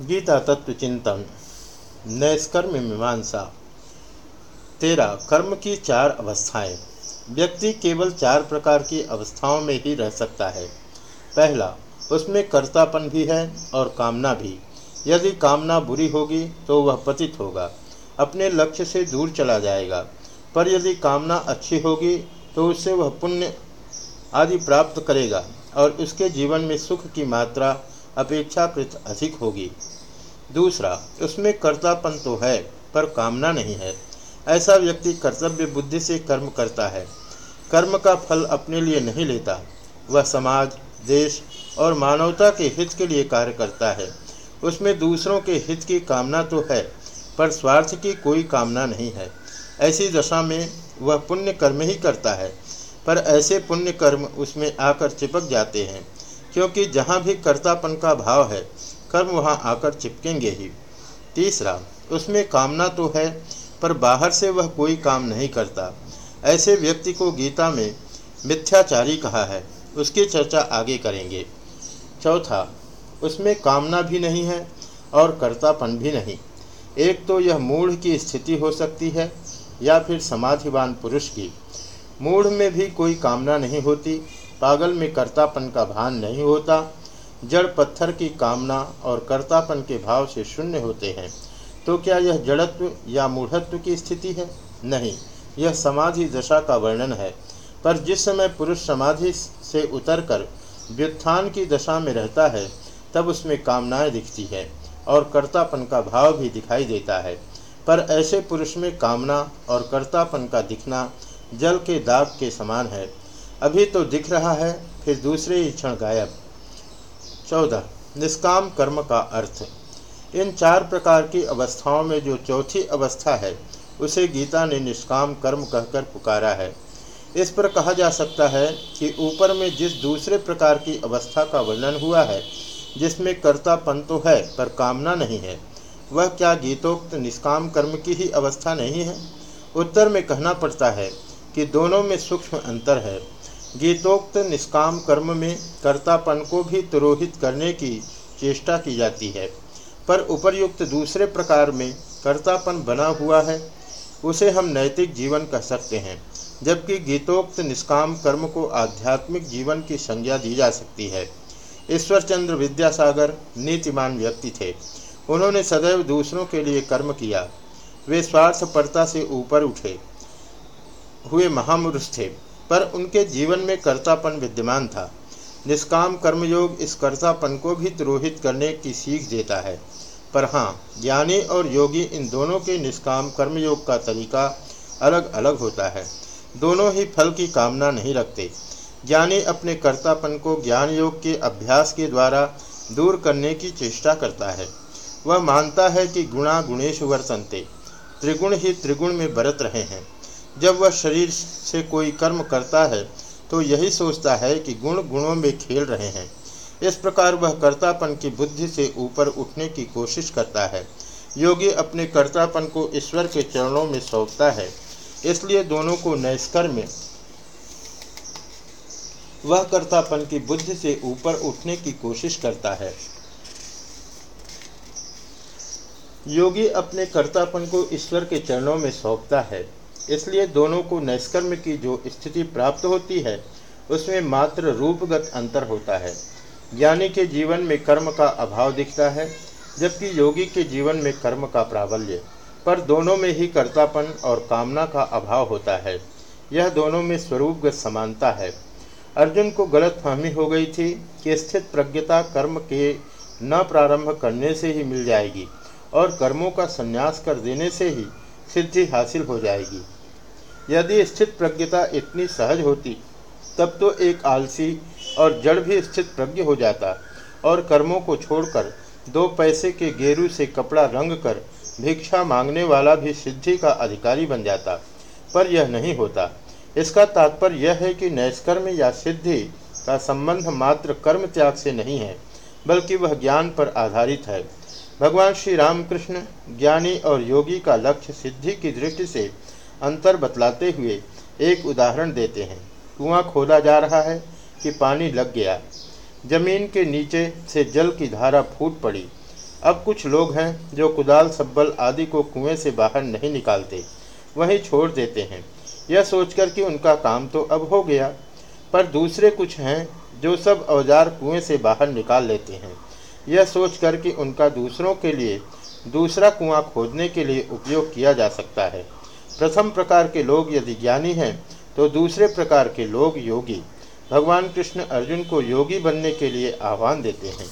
गीता तत्व चिंतन, नैष्कर्म मीमांसा। तेरा कर्म की चार अवस्थाएँ। व्यक्ति केवल चार प्रकार की अवस्थाओं में ही रह सकता है। पहला, उसमें कर्तापन भी है और कामना भी। यदि कामना बुरी होगी तो वह पतित होगा। अपने लक्ष्य से दूर चला जाएगा। पर यदि कामना अच्छी होगी तो उससे वह पुण्य आदि प्राप्त करेगा और उसके जीवन में सुख की मात्रा अपेक्षाकृत अधिक होगी। दूसरा, उसमें कर्तापन तो है, पर कामना नहीं है। ऐसा व्यक्ति कर्तव्य बुद्धि से कर्म करता है। कर्म का फल अपने लिए नहीं लेता। वह समाज, देश और मानवता के हित के लिए कार्य करता है। उसमें दूसरों के हित की कामना तो है, पर स्वार्थ की कोई कामना नहीं है। ऐसी दशा में वह पुण्य कर्म ही करता है, पर ऐसे पुण्य कर्म उसमें आकर चिपक जाते हैं। क्योंकि जहाँ भी कर्तापन का भाव है, कर्म वहाँ आकर चिपकेंगे ही। तीसरा, उसमें कामना तो है, पर बाहर से वह कोई काम नहीं करता। ऐसे व्यक्ति को गीता में मिथ्याचारी कहा है, उसकी चर्चा आगे करेंगे। चौथा, उसमें कामना भी नहीं है और कर्तापन भी नहीं। एक तो यह मूढ़ की स्थिति हो सकती है, या फिर समाधिवान पुरुष की। मूढ़ में भी कोई कामना नहीं होती पागल में कर्तापन का भान नहीं होता। जड़ पत्थर की कामना और कर्तापन के भाव से शून्य होते हैं। तो क्या यह जड़त्व या मूढ़त्व की स्थिति है? नहीं, यह समाधि दशा का वर्णन है। पर जिस समय पुरुष समाधि से उतरकर व्युत्थान की दशा में रहता है, तब उसमें कामनाएँ दिखती है और कर्तापन का भाव भी दिखाई देता है। पर ऐसे पुरुष में कामना और कर्तापन का दिखना जल के दाग के समान है। अभी तो दिख रहा है, फिर दूसरे ही क्षण गायब। चौदह, निष्काम कर्म का अर्थ। इन चार प्रकार की अवस्थाओं में जो चौथी अवस्था है, उसे गीता ने निष्काम कर्म कहकर पुकारा है। इस पर कहा जा सकता है कि ऊपर में जिस दूसरे प्रकार की अवस्था का वर्णन हुआ है, जिसमें कर्तापन तो है, पर कामना नहीं है, वह क्या गीतोक्त निष्काम कर्म की ही अवस्था नहीं है? उत्तर में कहना पड़ता है कि दोनों में सूक्ष्म अंतर है। गीतोक्त निष्काम कर्म में कर्तापन को भी तुरोहित करने की चेष्टा की जाती है। पर उपर्युक्त दूसरे प्रकार में कर्तापन बना हुआ है, उसे हम नैतिक जीवन कह सकते हैं, जबकि गीतोक्त निष्काम कर्म को आध्यात्मिक जीवन की संज्ञा दी जा सकती है। ईश्वरचंद्र विद्यासागर नीतिमान व्यक्ति थे। उन्होंने सदैव दूसरों के लिए कर्म किया। वे स्वार्थपरता से ऊपर उठे। हुए महामुरुष थे। पर उनके जीवन में कर्तापन विद्यमान था। निष्काम कर्मयोग इस कर्तापन को भी तुरोहित करने की सीख देता है। पर हाँ ज्ञानी और योगी इन दोनों के निष्काम कर्मयोग का तरीका अलग अलग होता है। दोनों ही फल की कामना नहीं रखते। ज्ञानी अपने कर्तापन को ज्ञान योग के अभ्यास के द्वारा दूर करने की चेष्टा करता है। वह मानता है कि गुणा गुणेश वर्तनते, त्रिगुण ही त्रिगुण में बरत रहे हैं। जब वह शरीर से कोई कर्म करता है तो यही सोचता है कि गुण गुणों में खेल रहे हैं। इस प्रकार वह कर्तापन की बुद्धि से ऊपर उठने की कोशिश करता है। योगी अपने कर्तापन को ईश्वर के चरणों में सौंपता है, इसलिए दोनों को नैष्कर्म वह कर्तापन की बुद्धि से ऊपर उठने की कोशिश करता है। योगी अपने कर्तापन को ईश्वर के चरणों में सौंपता है। इसलिए दोनों को नैष्कर्म की जो स्थिति प्राप्त होती है, उसमें मात्र रूपगत अंतर होता है। ज्ञानी के जीवन में कर्म का अभाव दिखता है, जबकि योगी के जीवन में कर्म का प्राबल्य। पर दोनों में ही कर्तापन और कामना का अभाव होता है। यह दोनों में स्वरूपगत समानता है। अर्जुन को गलत फहमी हो गई थी कि स्थित प्रज्ञता कर्म के न प्रारंभ करने से ही मिल जाएगी और कर्मों का संन्यास कर देने से ही सिद्धि हासिल हो जाएगी। यदि स्थित प्रज्ञता इतनी सहज होती, तब तो एक आलसी और जड़ भी स्थित प्रज्ञ हो जाता और कर्मों को छोड़कर, दो पैसे के गेरू से कपड़ा रंग कर, भिक्षा मांगने वाला भी सिद्धि का अधिकारी बन जाता। पर यह नहीं होता। इसका तात्पर्य यह है कि नैष्कर्म या सिद्धि का संबंध मात्र कर्म त्याग से नहीं है, बल्कि वह ज्ञान पर आधारित है। भगवान श्री रामकृष्ण ज्ञानी और योगी का लक्ष्य सिद्धि की दृष्टि से अंतर बतलाते हुए एक उदाहरण देते हैं। कुआँ खोदा जा रहा है कि पानी लग गया। ज़मीन के नीचे से जल की धारा फूट पड़ी। अब कुछ लोग हैं जो कुदाल, सब्बल आदि को कुएँ से बाहर नहीं निकालते। वहीं छोड़ देते हैं। यह सोचकर कि उनका काम तो अब हो गया, पर दूसरे कुछ हैं जो सब औज़ार कुएँ से बाहर निकाल लेते हैं। यह सोचकर कि उनका दूसरों के लिए, दूसरा कुआँ खोदने के लिए उपयोग किया जा सकता है। प्रथम प्रकार के लोग यदि ज्ञानी हैं तो दूसरे प्रकार के लोग योगी। भगवान कृष्ण अर्जुन को योगी बनने के लिए आह्वान देते हैं।